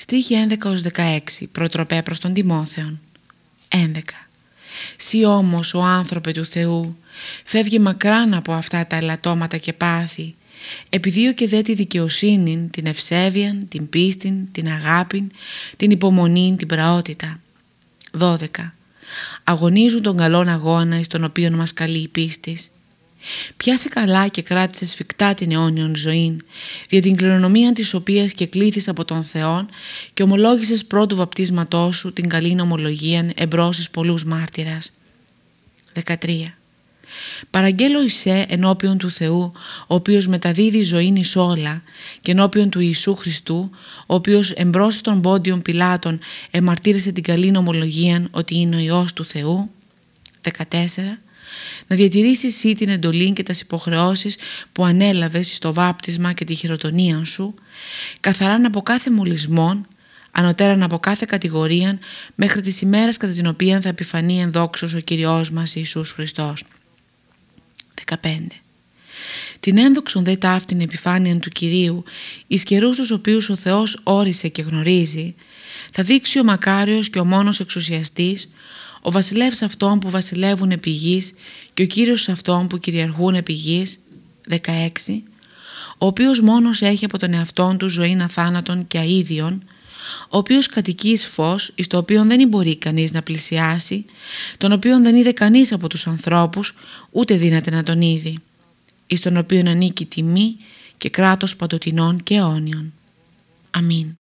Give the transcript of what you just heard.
Στοίχη 11-16 Προτροπέ προς τον Τιμόθεον 11 Σύ όμως ο άνθρωπε του Θεού φεύγει μακράν από αυτά τα ελαττώματα και πάθη και δε τη δικαιοσύνη, την ευσέβεια, την πίστη, την αγάπη, την υπομονή, την πραότητα. 12. Αγωνίζουν τον καλόν αγώνα εις τον οποίο μας καλεί η πίστης. Πιάσε καλά και κράτησε σφιχτά την αιώνιον ζωή, δια την κληρονομία της οποίας και κλήθης από τον Θεό και ομολόγησες πρώτου βαπτίσματός σου την καλή ομολογία εμπρός πολλούς μάρτυρας. 13. Παραγγέλω εισέ ενώπιον του Θεού, ο οποίος μεταδίδει ζωήν εις όλα και ενώπιον του Ιησού Χριστού, ο οποίος εμπρός των πόντιων πιλάτων εμαρτύρησε την καλή ομολογία ότι είναι ο Υιός του Θεού. 14 να διατηρήσεις εσύ την εντολή και τις υποχρεώσεις που ανέλαβες στο βάπτισμα και τη χειροτονία σου, καθαράν από κάθε μολυσμόν, ανωτέραν από κάθε κατηγορία, μέχρι τις ημέρες κατά την οποία θα επιφανεί ενδόξως ο Κυριός μας Ιησούς Χριστός. 15. Την ένδοξον δε ταύτην επιφάνεια του Κυρίου, εις καιρούς τους οποίους ο Θεός όρισε και γνωρίζει, θα δείξει ο μακάριος και ο μόνος εξουσιαστής, ο βασιλεύς αυτών που βασιλεύουν επί γης και ο κύριος αυτών που κυριαρχούν επί γης, 16, ο οποίος μόνος έχει από τον εαυτόν του ζωή αθάνατον και αΐδιον, ο οποίος κατοικεί εις φως, εις το οποίο δεν μπορεί κανείς να πλησιάσει, τον οποίον δεν είδε κανείς από τους ανθρώπους, ούτε δύναται να τον είδει, εις τον οποίον ανήκει τιμή και κράτος παντοτινών και αιώνιων. Αμήν.